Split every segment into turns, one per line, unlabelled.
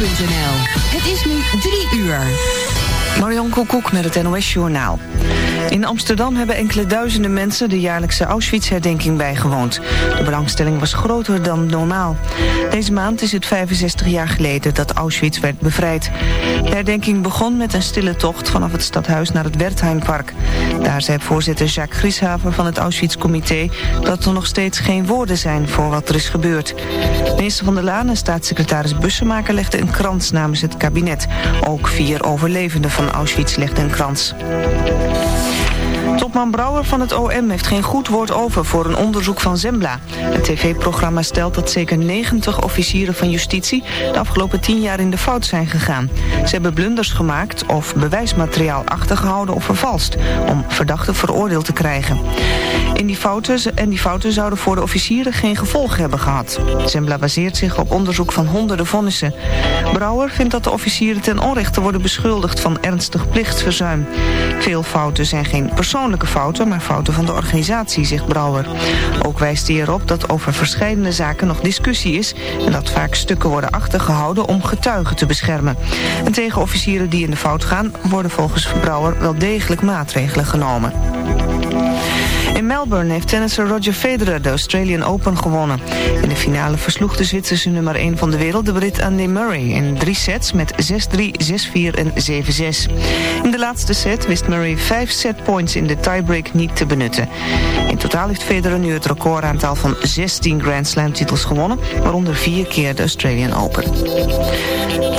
Het is nu drie uur.
Marion Koekoek met het NOS Journaal. In Amsterdam hebben enkele duizenden mensen de jaarlijkse Auschwitz-herdenking bijgewoond. De belangstelling was groter dan normaal. Deze maand is het 65 jaar geleden dat Auschwitz werd bevrijd. De herdenking begon met een stille tocht vanaf het stadhuis naar het Wertheimpark. Daar zei voorzitter Jacques Grieshaver van het Auschwitz-comité... dat er nog steeds geen woorden zijn voor wat er is gebeurd. Minister van der Laan en staatssecretaris Bussemaker legden een krans namens het kabinet. Ook vier overlevenden van Auschwitz legden een krans. tú Topman Brouwer van het OM heeft geen goed woord over voor een onderzoek van Zembla. Het tv-programma stelt dat zeker 90 officieren van justitie de afgelopen 10 jaar in de fout zijn gegaan. Ze hebben blunders gemaakt of bewijsmateriaal achtergehouden of vervalst om verdachten veroordeeld te krijgen. In die fouten, en die fouten zouden voor de officieren geen gevolg hebben gehad. Zembla baseert zich op onderzoek van honderden vonnissen. Brouwer vindt dat de officieren ten onrechte worden beschuldigd van ernstig plichtsverzuim. Veel fouten zijn geen persoonlijke fouten, maar fouten van de organisatie, zegt Brouwer. Ook wijst hij erop dat over verschillende zaken nog discussie is... en dat vaak stukken worden achtergehouden om getuigen te beschermen. En tegen officieren die in de fout gaan... worden volgens Brouwer wel degelijk maatregelen genomen. In Melbourne heeft tennisser Roger Federer de Australian Open gewonnen. In de finale versloeg de Zwitserse nummer 1 van de wereld de Brit Andy Murray in drie sets met 6-3, 6-4 en 7-6. In de laatste set wist Murray vijf setpoints in de tiebreak niet te benutten. In totaal heeft Federer nu het recordaantal van 16 Grand Slam titels gewonnen, waaronder vier keer de Australian Open.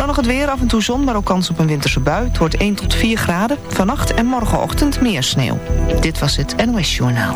Nog het weer, af en toe zon, maar ook kans op een winterse bui. Het wordt 1 tot 4 graden. Vannacht en morgenochtend meer sneeuw. Dit was het NOS Journaal.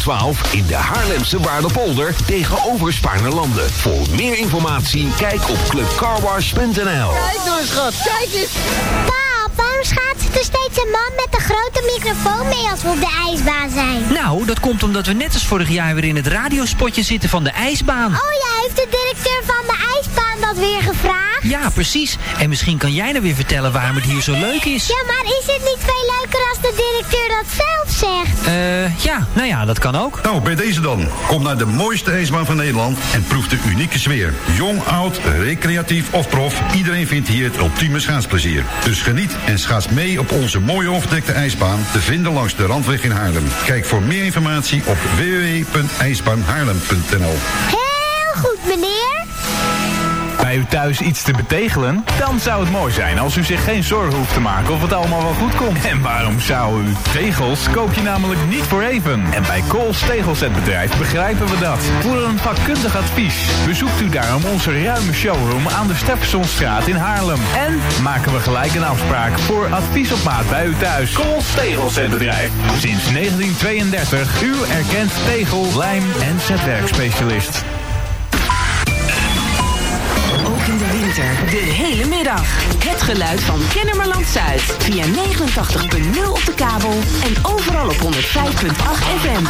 12 in de Haarlemse Waardepolder tegenover Spaarnerlanden. Voor meer informatie kijk op clubcarwash.nl.
Kijk nou eens, schat. Kijk eens.
Pap, waarom schaatst er steeds een man met een grote microfoon mee als we op de ijsbaan zijn?
Nou, dat komt omdat we net als vorig jaar weer in het radiospotje zitten van de ijsbaan.
Oh ja, heeft de directeur van de ijsbaan dat weer gevraagd?
Ja, precies. En misschien kan jij nou weer vertellen waarom het hier zo leuk is.
Ja, maar is het niet veel leuker als de directeur dat zelf zegt?
Eh, ja, nou ja, dat kan ook.
Nou, bij deze dan. Kom naar de mooiste ijsbaan van Nederland en proef de unieke sfeer. Jong, oud, recreatief of prof, iedereen vindt hier het ultieme schaatsplezier. Dus geniet en schaats mee op onze mooie overdekte ijsbaan... te vinden langs de Randweg in Haarlem. Kijk voor meer informatie op www.ijsbaanhaarlem.nl
Heel goed, meneer.
Bij u thuis iets te betegelen? Dan zou het mooi zijn als u zich geen zorgen hoeft te maken of het allemaal wel goed komt. En waarom zou u? Tegels koop je namelijk niet voor even. En bij Kools Tegelzetbedrijf begrijpen we dat. Voor een vakkundig advies bezoekt u daarom onze ruime showroom aan de Steffensonstraat in Haarlem. En maken we gelijk een afspraak voor advies op maat bij u thuis. Kools Tegelzetbedrijf. Sinds 1932 uw erkend tegel, lijm en zetwerkspecialist.
De hele middag. Het geluid van Kennemerland Zuid. Via 89.0 op de kabel en overal op 105.8 FM.
me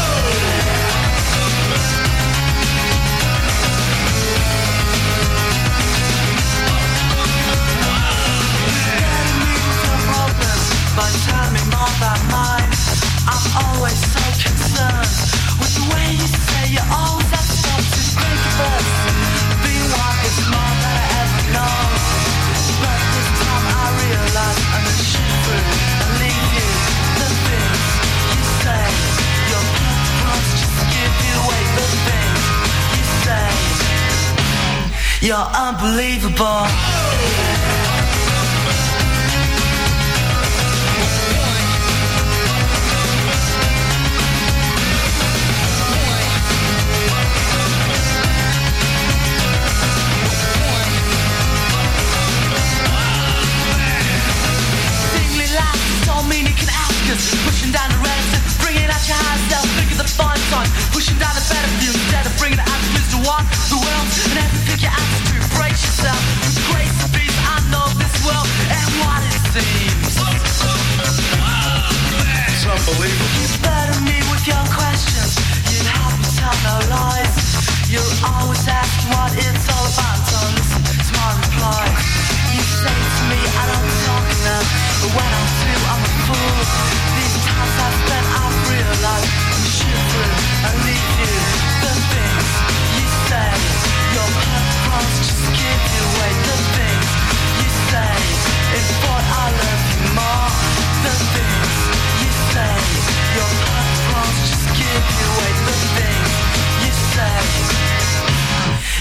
You're unbelievable. Meaning can ask us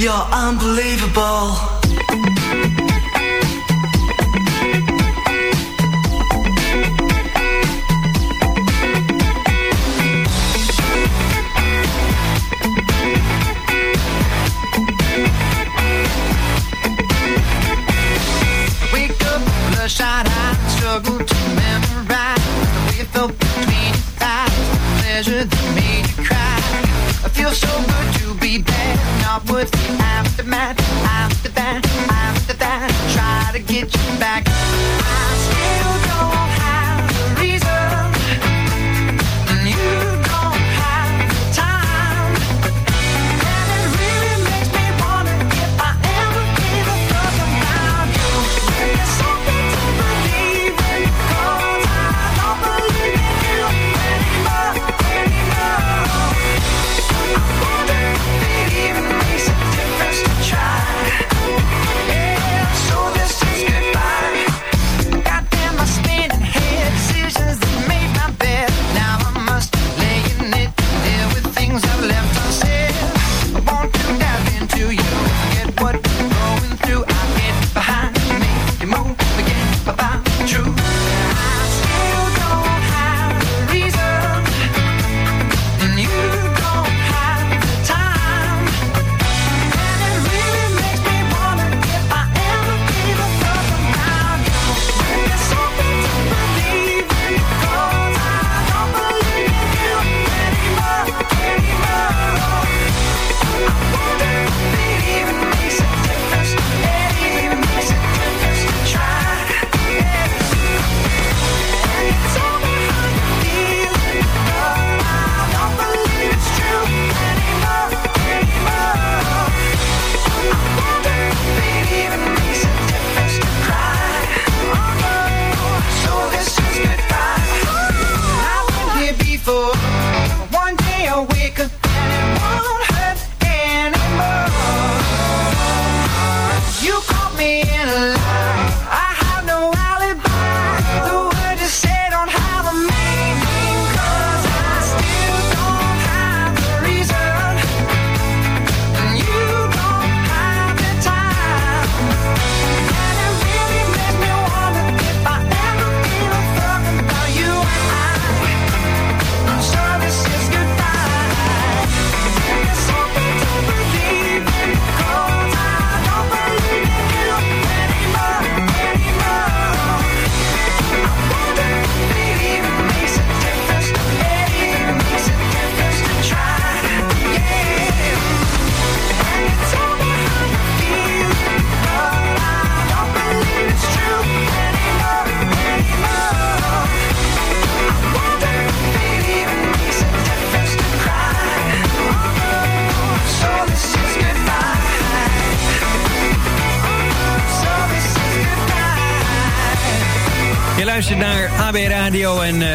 You're unbelievable.
struggle to memorize the way felt between pleasure that made you cry. I feel so good. get you back.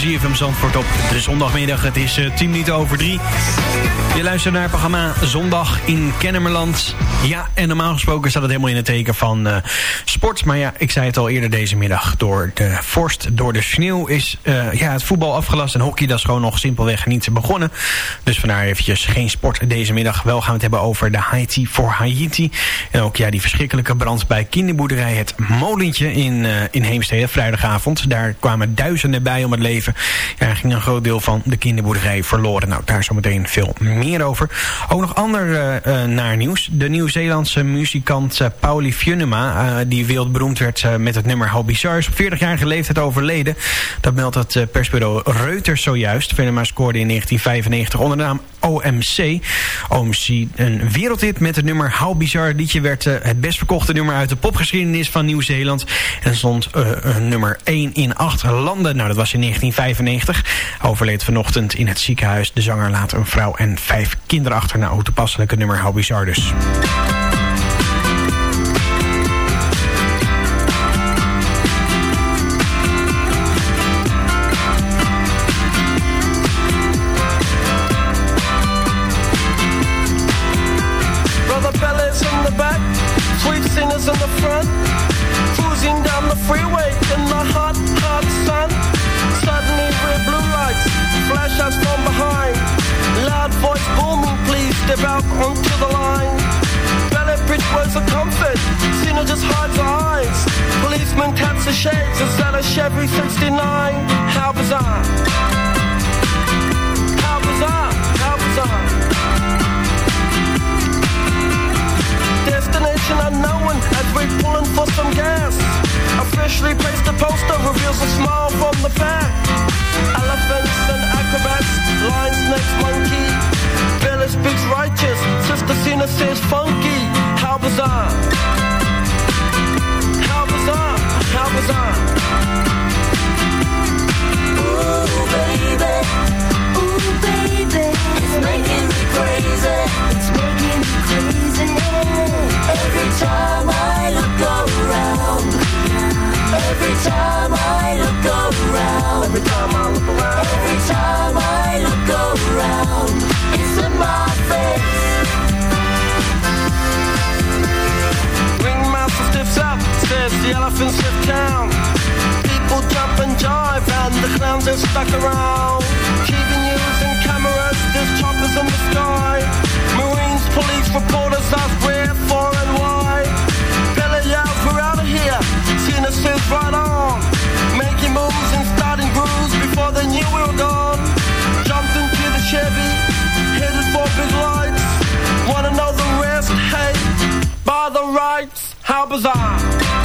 ZFM Zandvoort op de zondagmiddag. Het is uh, 10 minuten over 3. Je luistert naar het programma Zondag in Kennemerland. Ja, en normaal gesproken staat het helemaal in het teken van uh, sport. Maar ja, ik zei het al eerder deze middag. Door de vorst, door de sneeuw is uh, ja, het voetbal afgelast. En hockey dat is gewoon nog simpelweg niet begonnen. Dus vandaar eventjes geen sport deze middag. Wel gaan we het hebben over de Haiti voor Haiti. En ook ja, die verschrikkelijke brand bij kinderboerderij Het Molentje in, uh, in Heemstede. Vrijdagavond. Daar kwamen duizenden bij om het leven. Ja, er ging een groot deel van de kinderboerderij verloren. Nou, daar zometeen veel meer over. Ook nog ander uh, naar nieuws. De Nieuw-Zeelandse muzikant uh, Pauli Fjunema... Die wereldberoemd werd met het nummer How Bizarre... is op 40-jarige leeftijd overleden. Dat meldt het persbureau Reuters zojuist. Fjunema scoorde in 1995 onder de naam OMC. OMC, een wereldhit met het nummer How Bizarre. liedje werd het best verkochte nummer uit de popgeschiedenis van Nieuw-Zeeland. En stond nummer 1 in 8 landen. Nou, dat was in 1995. Overleed vanochtend in het ziekenhuis. De zanger laat een vrouw en vijf kinderen achter. Nou, toepasselijke nummer How Bizarre dus.
Out onto the line. Ballet bridge words of comfort, Cena just hides her eyes. Policeman taps the shades, is that a Chevy 69? How bizarre. How bizarre, how bizarre. Destination unknown as we're pulling for some gas. Officially placed a poster reveals a smile from the back. Elephants and acrobats, lion, snakes, monkey. Billy speaks righteous, Sister Cena says funky. How bizarre! How bizarre! How bizarre!
Ooh, baby. Ooh, baby. It's making me crazy. It's making me crazy. Every time I look around. Every time I look around.
Every time I look around.
Every time I look around. It's in my face.
Stiffs up, the town. People jump and and the clowns are stuck around. News and cameras, there's choppers in the sky. Marines, police, reporters ask where, for, and why. Cena right on. Making moves and starting grooves before they knew we gone. Jumped into the Chevy, headed for big lights. Wanna know the rest? Hey, by the rights, how bizarre.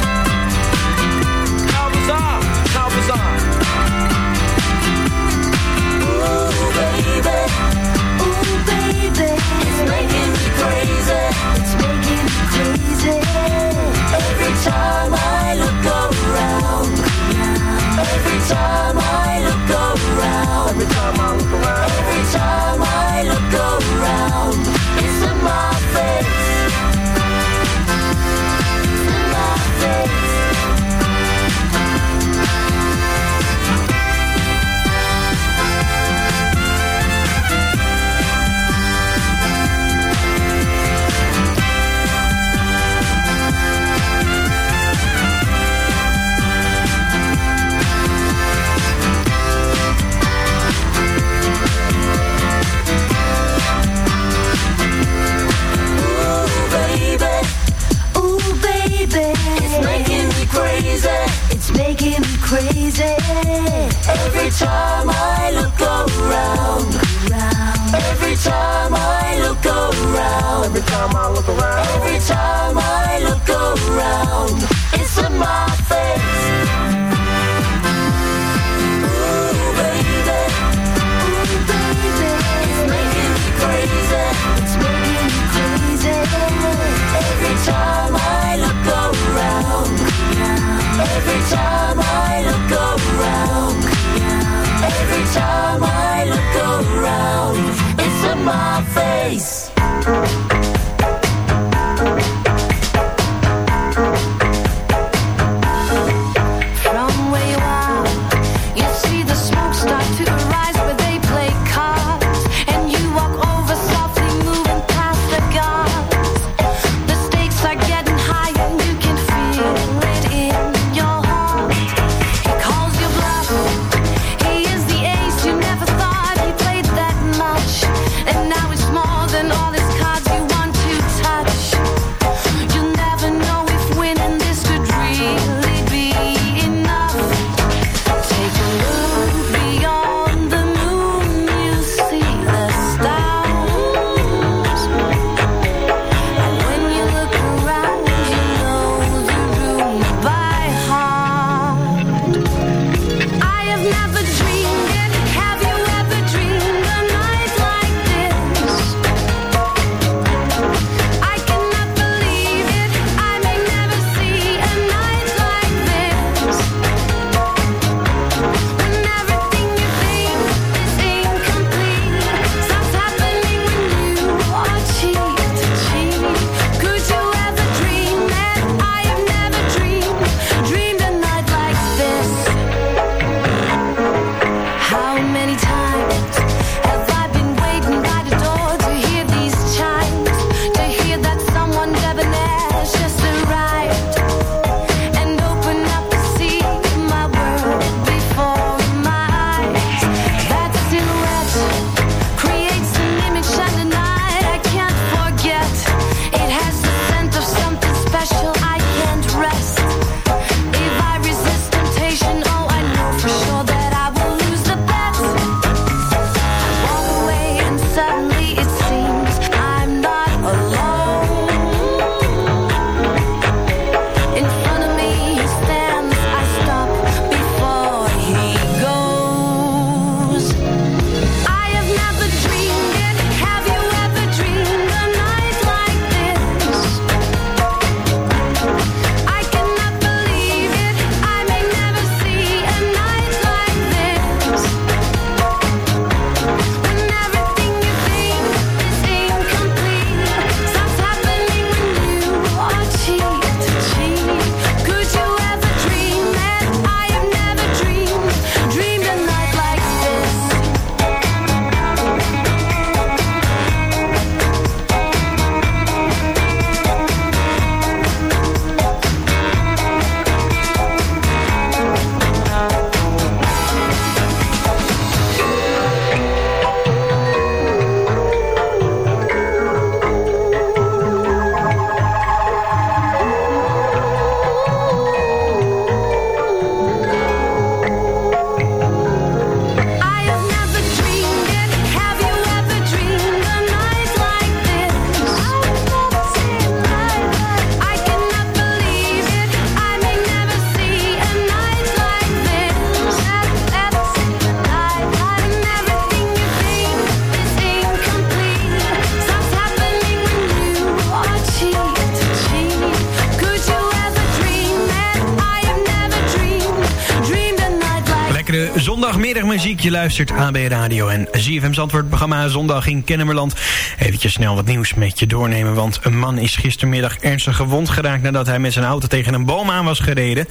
Je luistert AB Radio en ZFM Zandvoort programma Zondag in Kennemerland. Eventjes snel wat nieuws met je doornemen, want een man is gistermiddag ernstig gewond geraakt nadat hij met zijn auto tegen een boom aan was gereden.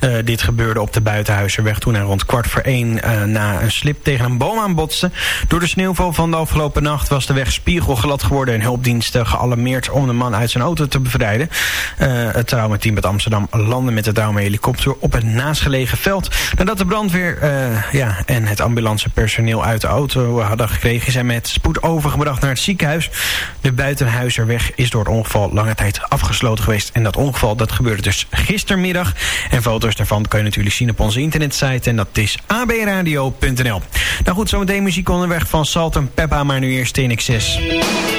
Uh, dit gebeurde op de Buitenhuizerweg toen hij rond kwart voor één uh, na een slip tegen een boom aanbotste. Door de sneeuwval van de afgelopen nacht was de weg spiegelglad geworden en hulpdiensten gealarmeerd om de man uit zijn auto te bevrijden. Uh, het traumateam uit Amsterdam landde met de traumahelikopter op het naastgelegen veld. Nadat de brandweer ja, en het ambulancepersoneel uit de auto hadden gekregen... zijn met spoed overgebracht naar het ziekenhuis. De buitenhuizerweg is door het ongeval lange tijd afgesloten geweest. En dat ongeval dat gebeurde dus gistermiddag. En foto's daarvan kun je natuurlijk zien op onze internetsite. En dat is abradio.nl. Nou goed, zometeen muziek onderweg van Salt en Peppa, maar nu eerst TNX6.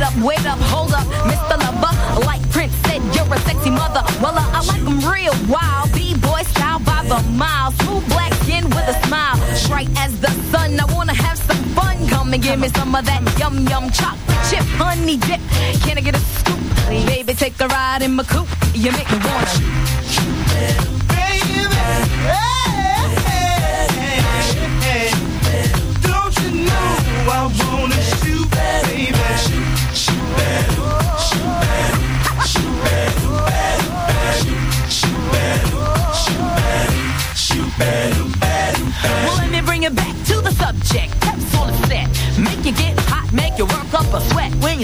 Straight up, wait up, hold up, Mr. Lover. Like Prince said, you're a sexy mother. Well, uh, I like 'em real wild, b-boy style by the mile. Smooth black skin with a smile, bright as the sun. I wanna have some fun. Come and give me some of that yum yum chocolate chip honey dip. Can I get a scoop? Baby, take a ride in my coupe. You make me wanna. Baby,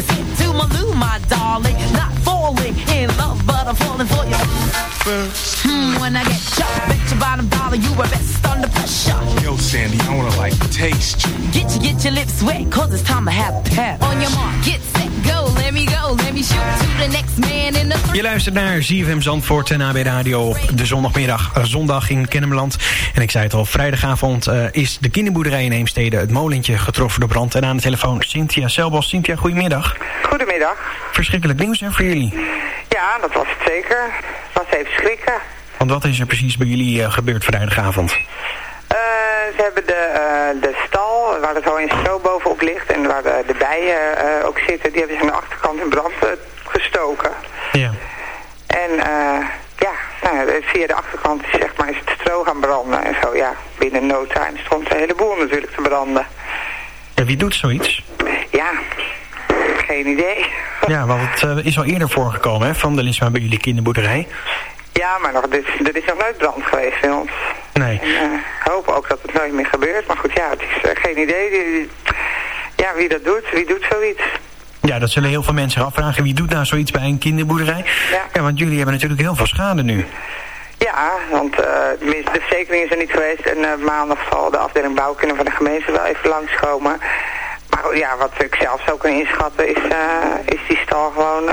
sit to my loo, my darling. Not falling in love, but I'm falling for you. Hmm, when I get chopped, bet your bottom dollar you were best under pressure.
Yo, Sandy, I wanna like taste you.
Get you, get your lips wet, cause it's time to have pep. On your mark, get
Je luistert naar ZFM Zandvoort en AB Radio op de zondagmiddag, eh, zondag in Kennemerland. En ik zei het al, vrijdagavond uh, is de kinderboerderij in Heemstede het molentje getroffen door brand. En aan de telefoon Cynthia Selbos. Cynthia, goedemiddag.
Goedemiddag.
Verschrikkelijk nieuws hè, voor jullie?
Ja, dat was het zeker. Het was even schrikken.
Want wat is er precies bij jullie uh, gebeurd vrijdagavond?
Uh, ze hebben de, uh, de stal, waar er zo een stro bovenop ligt en waar de, de bijen ook zitten, die hebben ze aan de achterkant in brand gestoken.
Ja.
En ja, nou, via de achterkant zeg maar, is het stro gaan branden en zo. Ja, binnen no time stond de hele boel natuurlijk te branden.
En wie doet zoiets?
Ja, geen idee.
Ja, want het is al eerder voorgekomen hè, van de Lisma bij jullie kinderboerderij.
Ja, maar nog, dit, er is nog nooit brand geweest in ons.
Nee.
En, uh, hoop ook dat het nooit meer gebeurt. Maar goed, ja, het is uh, geen idee. Ja, wie dat doet, wie doet zoiets?
Ja, dat zullen heel veel mensen afvragen. Wie doet nou zoiets bij een kinderboerderij?
Ja,
ja want jullie hebben natuurlijk heel veel schade nu.
Ja, want uh, de verzekering is er niet geweest. En maandag zal de afdeling bouwkunde van de gemeente wel even langskomen. Maar ja, wat ik zelf zou kunnen inschatten is, is die stal gewoon...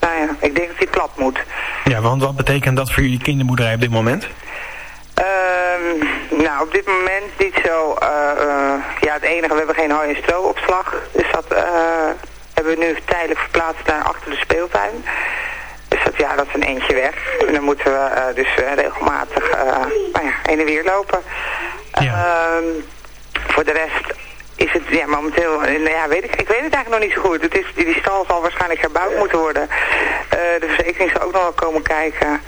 nou ja, ik denk dat die plat moet.
Ja, want wat betekent dat voor jullie kinderboerderij op dit moment?
Um, nou, op dit moment niet zo. Uh, uh, ja, het enige, we hebben geen hooi- en stroopopslag. Dus dat uh, hebben we nu tijdelijk verplaatst naar achter de speeltuin. Dus dat, ja, dat is een eentje weg. En dan moeten we dus regelmatig nou ja, heen en weer lopen.
Ja.
voor de rest is het ja, momenteel, nou ja, weet ik, ik weet het eigenlijk nog niet zo goed. Het is, die, die stal zal waarschijnlijk herbouwd moeten worden. Uh, de verzekering zal ook nog wel komen kijken.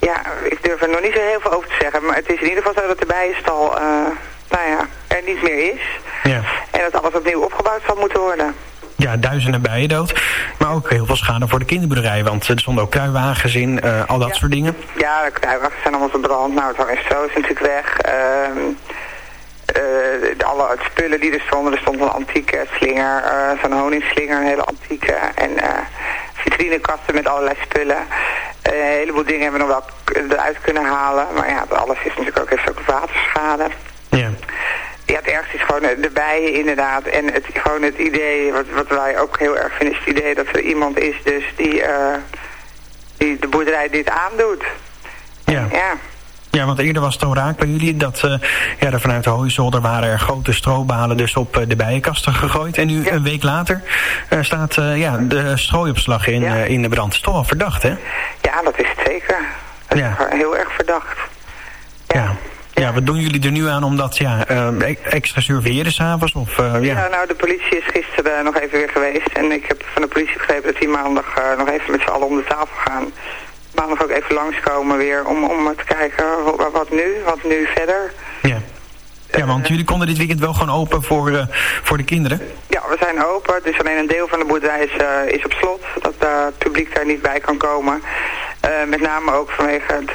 Ja, ik durf er nog niet zo heel veel over te zeggen. Maar het is in ieder geval zo dat de bijenstal, uh, nou ja, er niet meer is.
Ja.
En dat alles opnieuw opgebouwd zal moeten worden.
Ja, duizenden bijen dood. Maar ook heel veel schade voor de kinderboerderij. Want er stonden ook kruiwagens in, uh, al dat
ja.
soort dingen.
Ja, de kruiwagens zijn allemaal verbrand. Nou, het is zo is natuurlijk weg. Uh, uh, alle spullen die er stonden, er stond een antieke slinger, zo'n honingsslinger, een hele antieke. En vitrinekasten met allerlei spullen. een heleboel dingen hebben we nog wel eruit kunnen halen. Maar ja, alles is natuurlijk ook, heeft ook waterschade.
Ja.
Ja, het ergste is gewoon de bijen inderdaad. En het, gewoon het idee, wat, wat wij ook heel erg vinden, is het idee dat er iemand is dus die, die de boerderij dit aandoet.
Ja.
Ja.
Ja, want eerder was het al raak bij jullie dat uh, ja, er vanuit de hooizolder waren er grote strobalen dus op uh, de bijenkasten gegooid. En nu ja. een week later uh, staat ja, de strooiopslag in,
ja.
in de brand. Dat is toch wel verdacht, hè?
Ja, dat is het zeker. Dat
ja.
is heel erg verdacht.
Ja. ja. wat doen jullie er nu aan om dat ja, extra surveilleren s'avonds? ja.
ja, nou de politie is gisteren nog even weer geweest. En ik heb van de politie begrepen dat die maandag nog even met z'n allen om de tafel gaan maandag ook even langskomen weer om, om te kijken wat nu, wat nu verder.
Ja. Ja, want jullie konden dit weekend wel gewoon open voor, eh, voor de kinderen.
Ja, we zijn open. Dus alleen een deel van de boerderij is, eh, is op slot. Dat eh, het publiek daar niet bij kan komen. Met name ook vanwege het,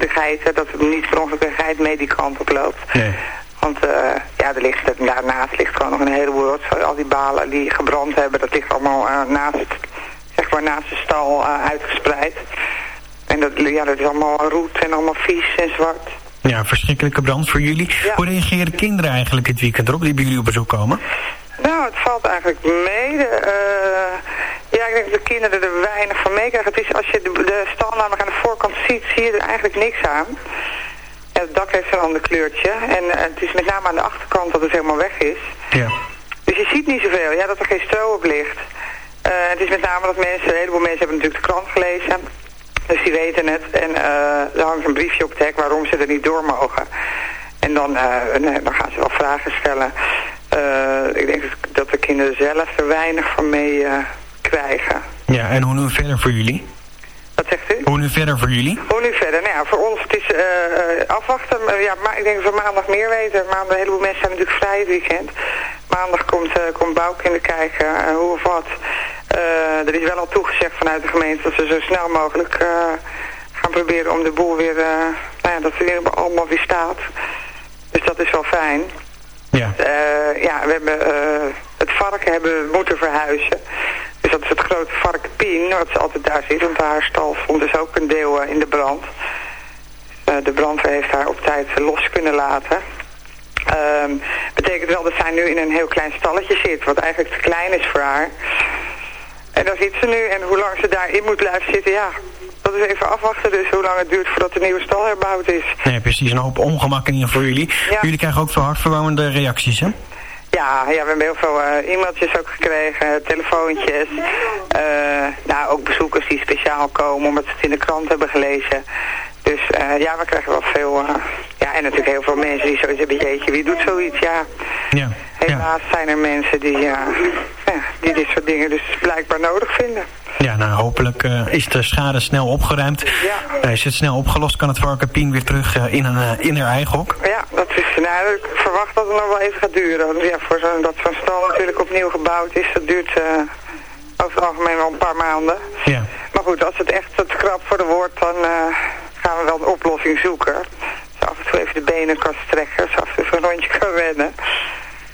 de geiten. Dat er niet per ongeluk een geit mee die kant op loopt.
Nee.
Want ja, er ligt, daarnaast ligt gewoon nog een heleboel rotzooi. Al die balen die gebrand hebben, dat ligt allemaal naast, zeg maar naast de stal uitgespreid. En dat, ja, dat is allemaal roet en allemaal vies en zwart.
Ja, verschrikkelijke brand voor jullie. Hoe reageren kinderen eigenlijk het weekend erop? Die bij jullie op bezoek komen?
Nou, het valt eigenlijk mee. De, eh, ja, ik denk dat de kinderen er weinig van meekrijgen. Het is, als je de, de stal namelijk aan de voorkant ziet, zie je er eigenlijk niks aan. Ja, het dak heeft een ander kleurtje. En eh, het is met name aan de achterkant dat het helemaal weg is.
Ja.
Dus je ziet niet zoveel. Ja, dat er geen stro op ligt. Eh, het is met name dat mensen, een heleboel mensen hebben natuurlijk de krant gelezen. Dus die weten het. En eh, er hangt een briefje op het hek waarom ze er niet door mogen. En dan, eh, nee, dan gaan ze wel vragen stellen. Eh, ik denk dat- de kinderen zelf er weinig van mee krijgen.
Ja, en hoe nu verder voor jullie?
Wat zegt u?
Hoe nu verder voor jullie?
Hoe nu verder? Nou ja, voor ons het is eh, eh, afwachten. Maar Ja, maar ik denk dat we maandag meer weten. Maandag, een heleboel mensen zijn natuurlijk vrij het weekend. Maandag komt, uh, komt Bouwkinder kijken, eh, hoe of wat. Eh, er is wel al toegezegd vanuit de gemeente dat ze zo snel mogelijk eh, gaan proberen om de boel weer, eh, nou ja, dat het weer allemaal weer staat. Dus dat is wel fijn.
Ja.
Eh, ja, we hebben eh, het varken hebben we moeten verhuizen. Dus dat is het grote varken Pien, wat ze altijd daar zit. Want haar stal stond dus ook een deel eh, in de brand. Eh, de brandweer heeft haar op tijd eh, los kunnen laten. Ehm betekent wel dat zij nu in een heel klein stalletje zit, wat eigenlijk te klein is voor haar. En daar zit ze nu en hoe lang ze daarin moet blijven zitten, ja, dat is even afwachten. Dus hoe lang het duurt voordat de nieuwe stal herbouwd is.
Nee, precies. Een hoop ongemak in ieder geval voor jullie.
Ja.
Jullie krijgen ook veel hartverwarmende reacties, hè?
Ja, ja, we hebben heel veel eh, e-mailtjes ook gekregen, telefoontjes. eh nou, ook bezoekers die speciaal komen omdat ze het in de krant hebben gelezen. Dus eh, ja, we krijgen wel veel. eh, ja, en natuurlijk heel veel mensen die zoiets hebben, jeetje, wie doet zoiets? Ja,
Ja.
helaas zijn er mensen die, ja, ja, die dit soort dingen dus blijkbaar nodig vinden.
Ja, nou hopelijk eh, is de schade snel opgeruimd. Eh, is het snel opgelost, kan het varken Pien weer terug eh, in, een, eh, in haar eigen hok.
Ja, dat is, nou, ik verwacht dat het nog wel even gaat duren. Want ja, voor zo'n dat zo'n stal natuurlijk opnieuw gebouwd is, dat duurt eh, over het algemeen wel een paar maanden.
Ja.
Maar goed, als het echt het krap voor de wordt, dan eh, gaan we wel een oplossing zoeken. Dus af en toe even de benen kan strekken, zo af en toe een rondje kan rennen.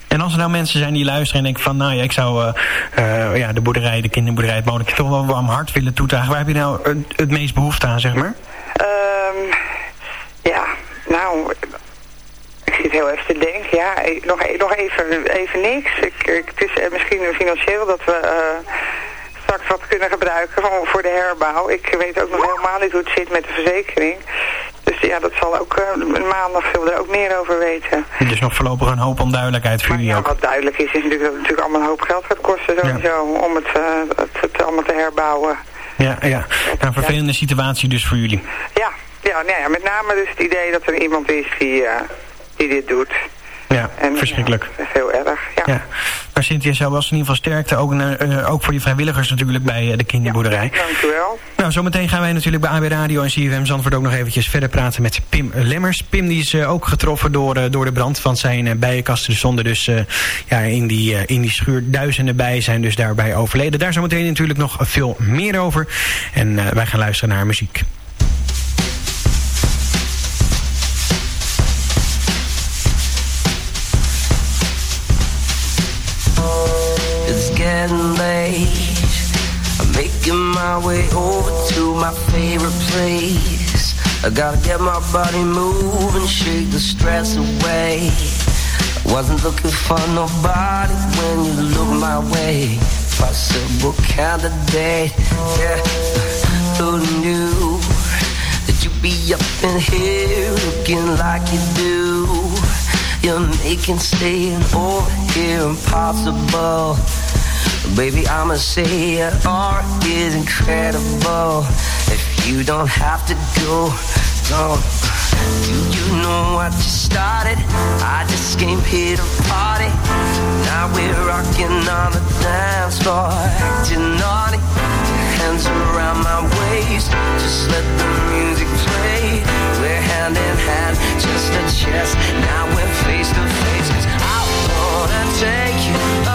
En als er nou mensen zijn die luisteren en denken van... nou ja, ik zou eh, eh, ja, de boerderij, de kinderboerderij, het motortje toch wel warm hart willen toedragen. Waar heb je nou het, het meest behoefte aan, zeg maar?
Ehm ja, nou, zit heel even te denken. Ja, nog, nog even, even niks. Ik, ik, het is eh, misschien financieel dat we eh, straks wat kunnen gebruiken voor, voor de herbouw. Ik weet ook nog helemaal niet hoe het zit met de verzekering. Dus ja, dat zal ook eh, maandag zullen we er ook meer over weten.
Dus nog voorlopig een hoop onduidelijkheid voor jullie
Ja,
ook.
wat duidelijk is, is natuurlijk dat het natuurlijk allemaal een hoop geld gaat kosten sowieso om het, eh, het, het allemaal te herbouwen.
Ja, ja. Nou, een vervelende situatie dus voor jullie.
Ja, ja, nou ja, met name dus het idee dat er iemand is die, die dit doet.
Ja, verschrikkelijk.
Dat is heel erg, ja.
Ja. Maar Cynthia, zou was in ieder geval sterkte, ook, naar, eh, ook voor je vrijwilligers natuurlijk bij eh, de kinderboerderij.
Dankjewel.
Nou, zometeen gaan wij natuurlijk bij AB Radio en CFM Zandvoort ook nog eventjes verder praten met Pim Lemmers. Pim die is ook getroffen door, door de brand van zijn uh, bijenkasten. Er stonden dus ja, in, die, uh, in die schuur duizenden bijen zijn dus daarbij overleden. Daar zometeen natuurlijk nog veel meer over. En uh, wij gaan luisteren naar muziek.
Getting late. I'm making my way over to my favorite place. I gotta get my body moving, shake the stress away. I wasn't looking for nobody when you look my way. Possible candidate, yeah. Who knew that you'd be up in here looking like you do? You're making staying over here impossible. Baby, I'ma say your art is incredible. If you don't have to go, don't. Do you know I just started? I just came here to party. Now we're rocking on the dance floor, acting naughty. Hands around my waist, just let the music play. We're hand in hand, just a chest. Now we're face to face. Cause I wanna take you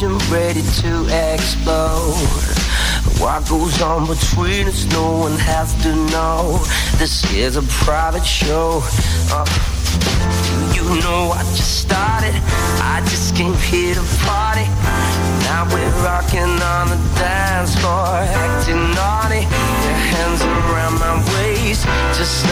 passion ready to explode. What goes on between us, no one has to know. This is a private show. Uh, you know I just started. I just came here to party. Now we're rocking on the dance floor, acting naughty. Your hands around my waist, just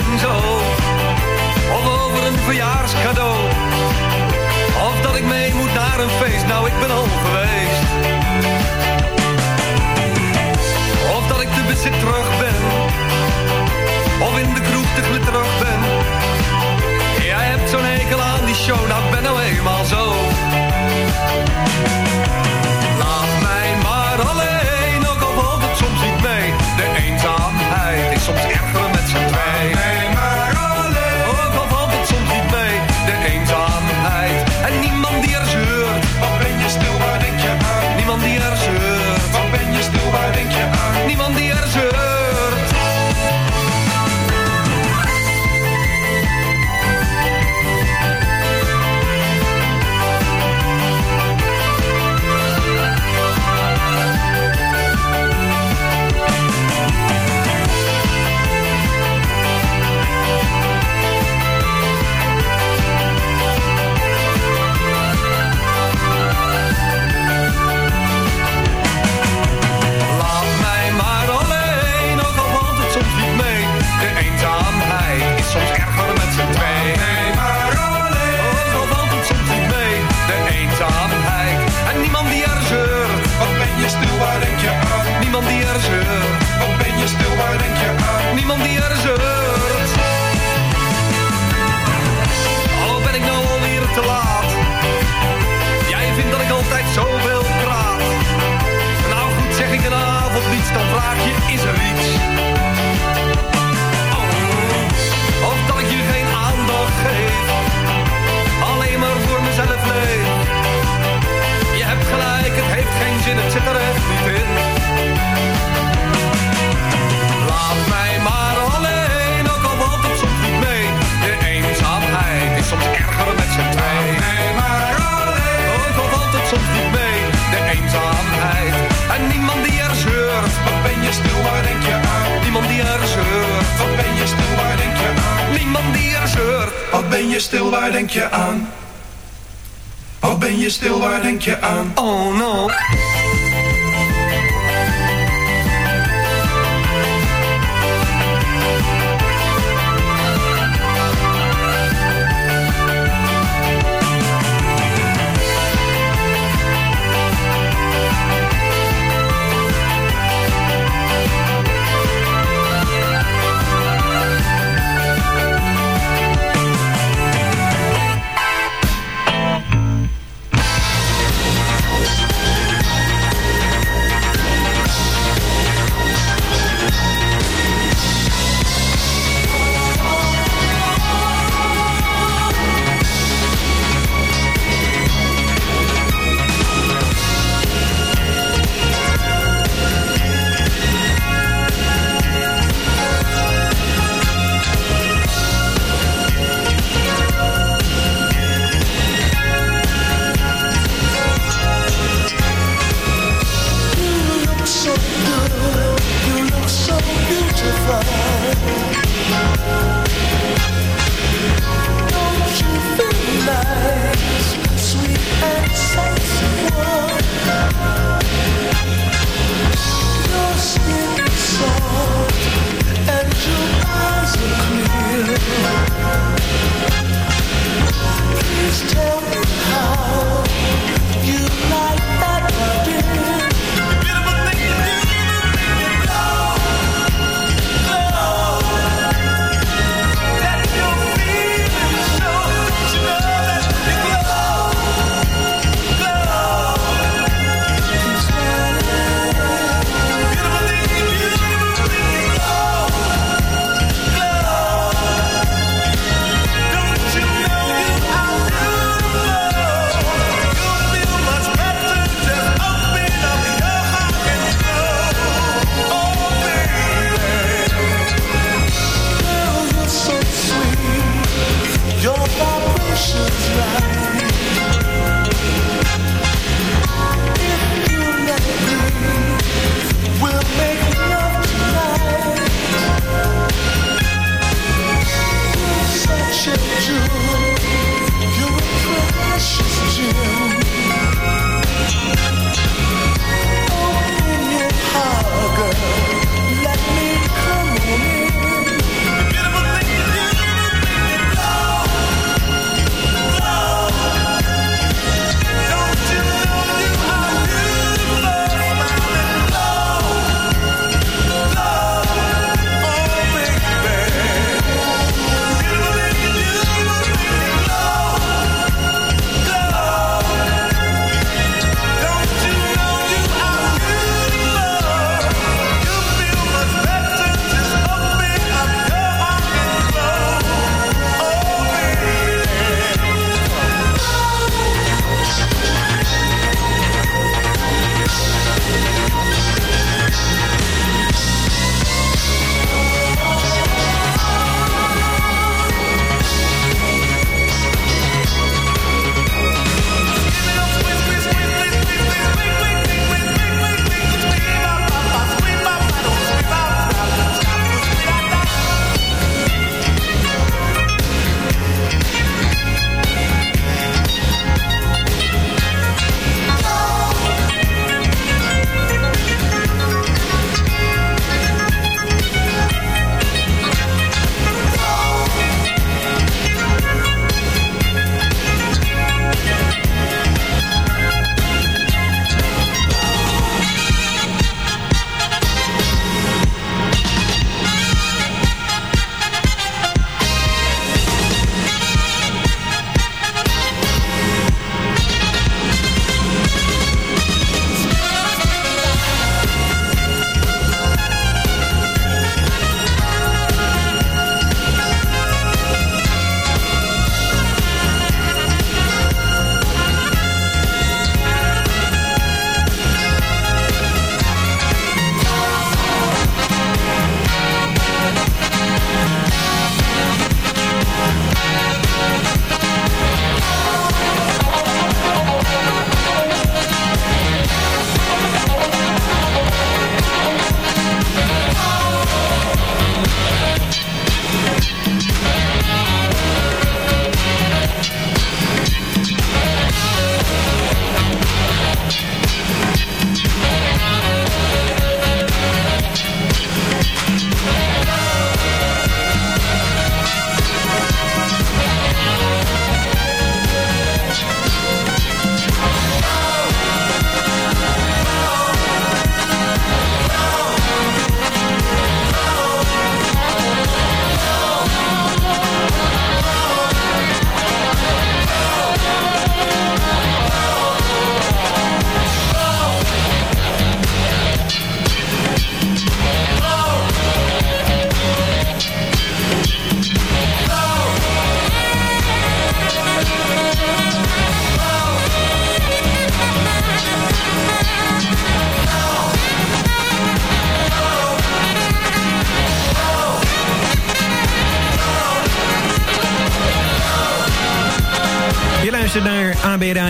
Of over een verjaarscadeau. Of dat ik mee moet naar een feest, nou ik ben al geweest. Of dat ik de bezit terug ben. Of in de kroeg te terug ben. Jij hebt zo'n hekel aan die show, nou ben nou eenmaal It is is er weer. waar denk je aan?
Al ben je stil, waar denk je aan? Oh no.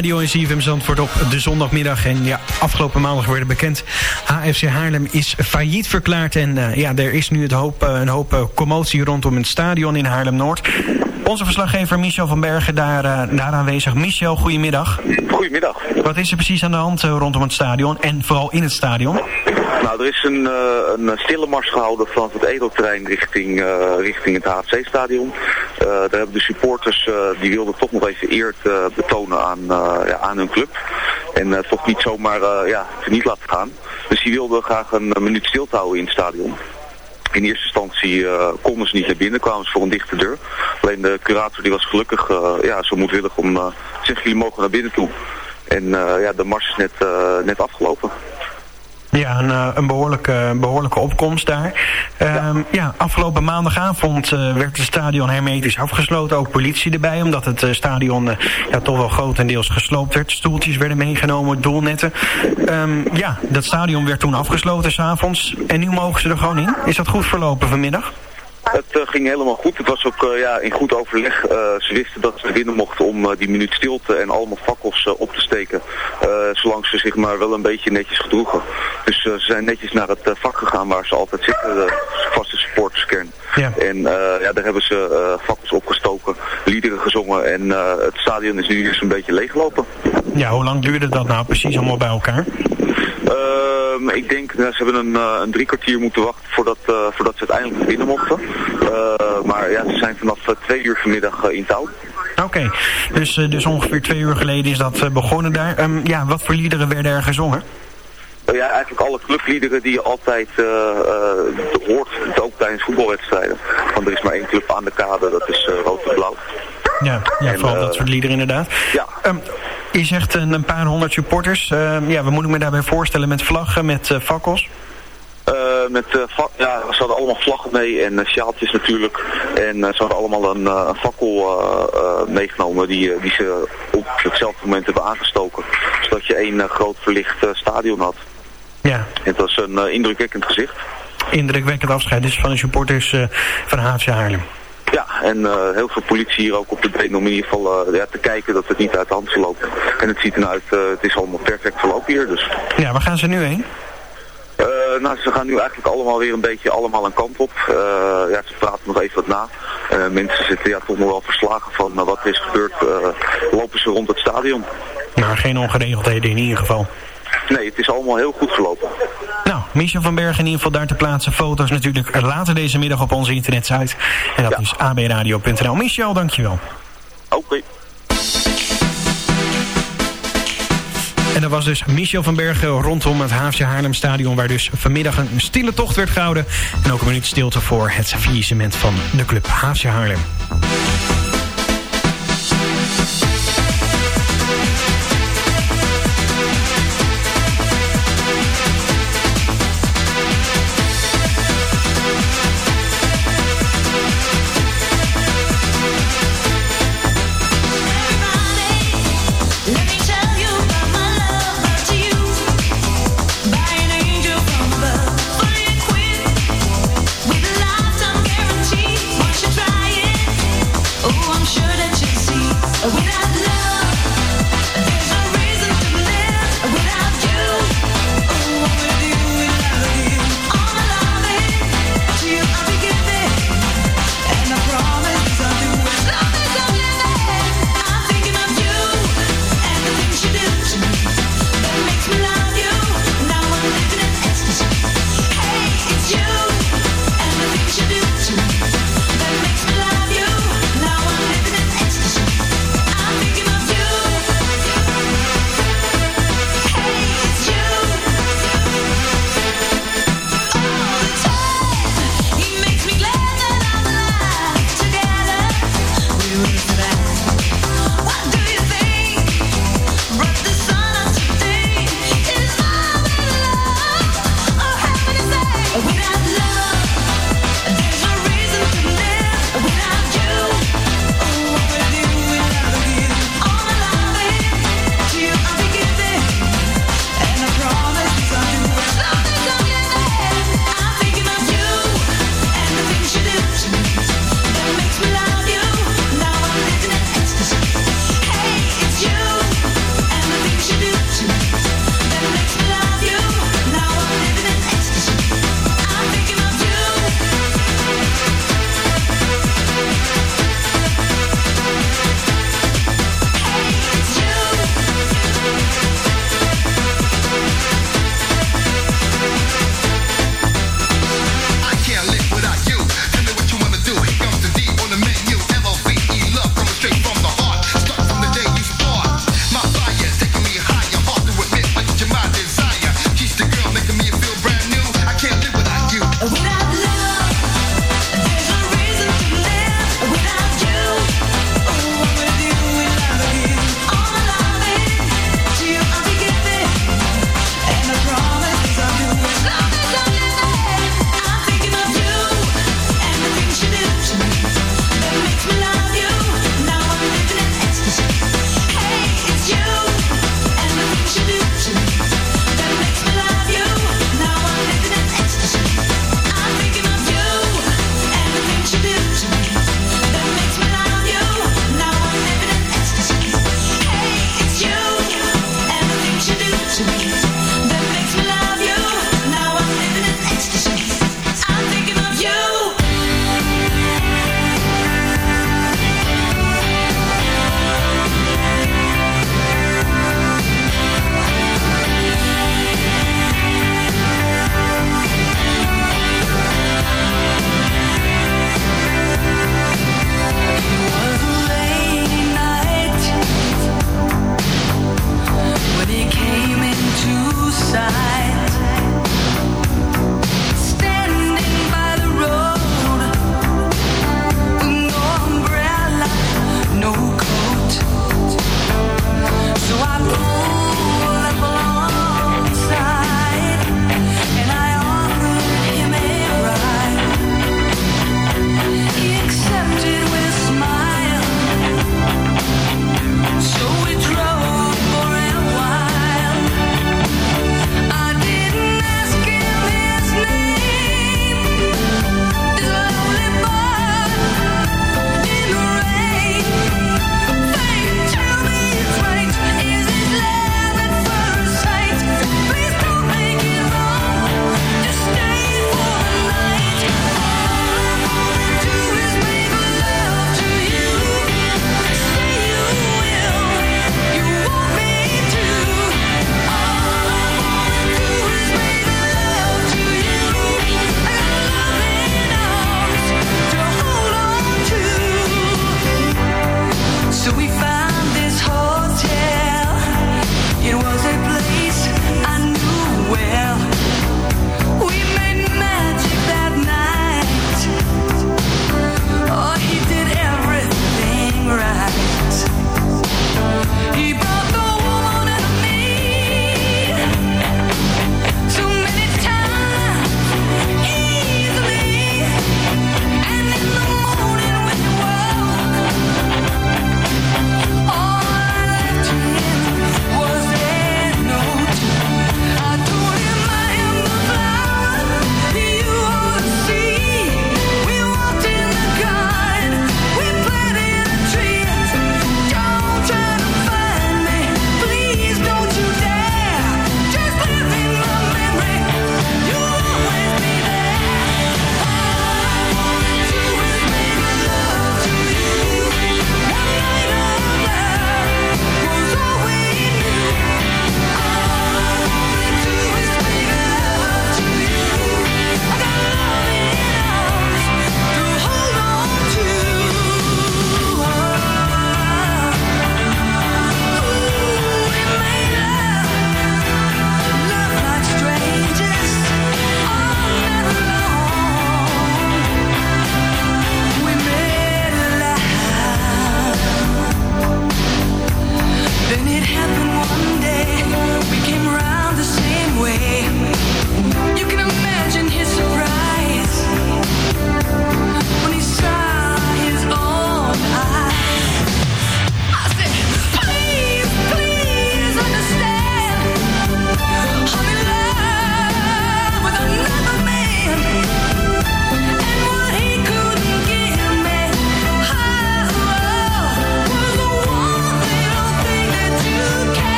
Radio en CFM Zandvoort op de zondagmiddag. En ja, afgelopen maandag werd bekend... HFC Haarlem is failliet verklaard. En uh, ja, er is nu het hoop, uh, een hoop uh, commotie rondom het stadion in Haarlem-Noord. Onze verslaggever Michel van Bergen daar, daar aanwezig. Michel, goedemiddag.
Goedemiddag.
Wat is er precies aan de hand rondom het stadion en vooral in het stadion?
Nou, er is een, een stille mars gehouden vanaf het Edeltrein richting, richting het HFC-stadion. daar hebben de supporters, die wilden toch nog even eer betonen aan, ja, aan hun club. En toch niet zomaar ja, niet laten gaan. Dus die wilden graag een, een minuut stilte houden in het stadion. In eerste instantie uh, konden ze niet naar binnen, kwamen ze voor een dichte deur. Alleen de curator die was gelukkig uh, ja, zo moedwillig om uh, zeggen jullie mogen naar binnen toe. En ja, de mars is net, net afgelopen.
Ja, een, een, behoorlijke, behoorlijke opkomst daar. Ja. Um, ja afgelopen maandagavond uh, werd het stadion hermetisch afgesloten. Ook politie erbij, omdat het uh, stadion uh, ja, toch wel grotendeels gesloopt werd. Stoeltjes werden meegenomen, doelnetten. Um, ja, dat stadion werd toen afgesloten s'avonds. En nu mogen ze er gewoon in. Is dat goed verlopen vanmiddag?
Het uh, ging helemaal goed. Het was ook uh, ja, in goed overleg. Uh, ze wisten dat ze winnen mochten om die minuut stilte en allemaal fakkels op te steken. zolang ze zich maar wel een beetje netjes gedroegen. Dus ze zijn netjes naar het vak gegaan waar ze altijd zitten, de vaste supporterskern. Ja. En ja, daar hebben ze fakkels opgestoken, liederen gezongen en het stadion is nu dus een beetje leeggelopen.
Ja, hoe lang duurde dat nou precies allemaal bij elkaar?
Uh, ik denk, nou, ze hebben een, uh, een drie kwartier moeten wachten voordat, uh, voordat ze uiteindelijk binnen mochten. maar ja, ze zijn vanaf twee uur vanmiddag in touw.
Oké, okay. dus, dus ongeveer twee uur geleden is dat begonnen daar. Um, ja, wat voor liederen werden er gezongen?
Ja, eigenlijk alle clubliederen die je altijd hoort, ook tijdens voetbalwedstrijden. Want er is maar één club aan de kade, dat is rood en blauw.
Ja, ja vooral dat soort liederen inderdaad.
Ja.
Um, je zegt een, een paar honderd supporters. Uh, ja, wat moet ik me daarbij voorstellen met vlaggen, met uh, fakkels?
Uh, met, ja, ze hadden allemaal vlaggen mee en sjaaltjes natuurlijk. En ze hadden allemaal een, een fakkel meegenomen die, die ze op hetzelfde moment hebben aangestoken. Zodat je één groot verlicht stadion had.
Ja.
Het was een indrukwekkend gezicht.
Indrukwekkend afscheid dus van de supporters van HFC Haarlem.
Ja, en uh, heel veel politie hier ook op de been om in ieder geval uh, ja, te kijken dat het niet uit de hand verloopt. En het ziet eruit, uh, het is allemaal perfect verlopen hier dus.
Ja, waar gaan ze nu heen?
nou, ze gaan nu eigenlijk allemaal weer een beetje allemaal een kant op. ja, ze praten nog even wat na. mensen zitten ja, toch nog wel verslagen van wat er is gebeurd. lopen ze rond het stadion.
Nou, geen ongeregeldheden in ieder geval.
Nee, het is allemaal heel goed verlopen.
Nou, Michel van Bergen in ieder geval daar te plaatsen. Foto's natuurlijk later deze middag op onze internetsite. En dat ja. is abradio.nl. Michel, dankjewel.
Oké. Okay.
En dat was dus Michel van Bergen rondom het Haafje Haarlem Stadion... waar dus vanmiddag een stille tocht werd gehouden. En ook een minuut stilte voor het faillissement van de club Haafje Haarlem.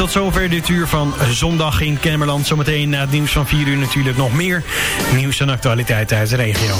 Tot zover dit uur van Zondag in Kennemerland. Zometeen na het nieuws van 4 uur natuurlijk nog meer nieuws en actualiteit uit de regio.